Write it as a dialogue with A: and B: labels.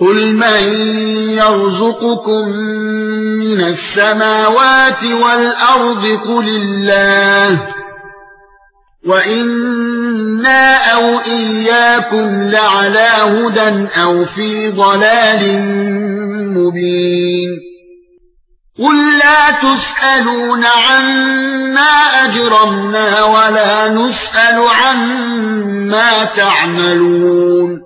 A: قل من يرزقكم من السماوات والارض قل الله وَإِنَّا أَوْ إِيَّاكُمْ لَعَلَى هُدًى أَوْ فِي ضَلَالٍ مُبِينٍ قُل لَّا تُسْأَلُونَ عَمَّا أَجْرَمْنَا وَلَا نُسْأَلُ عَمَّا تَعْمَلُونَ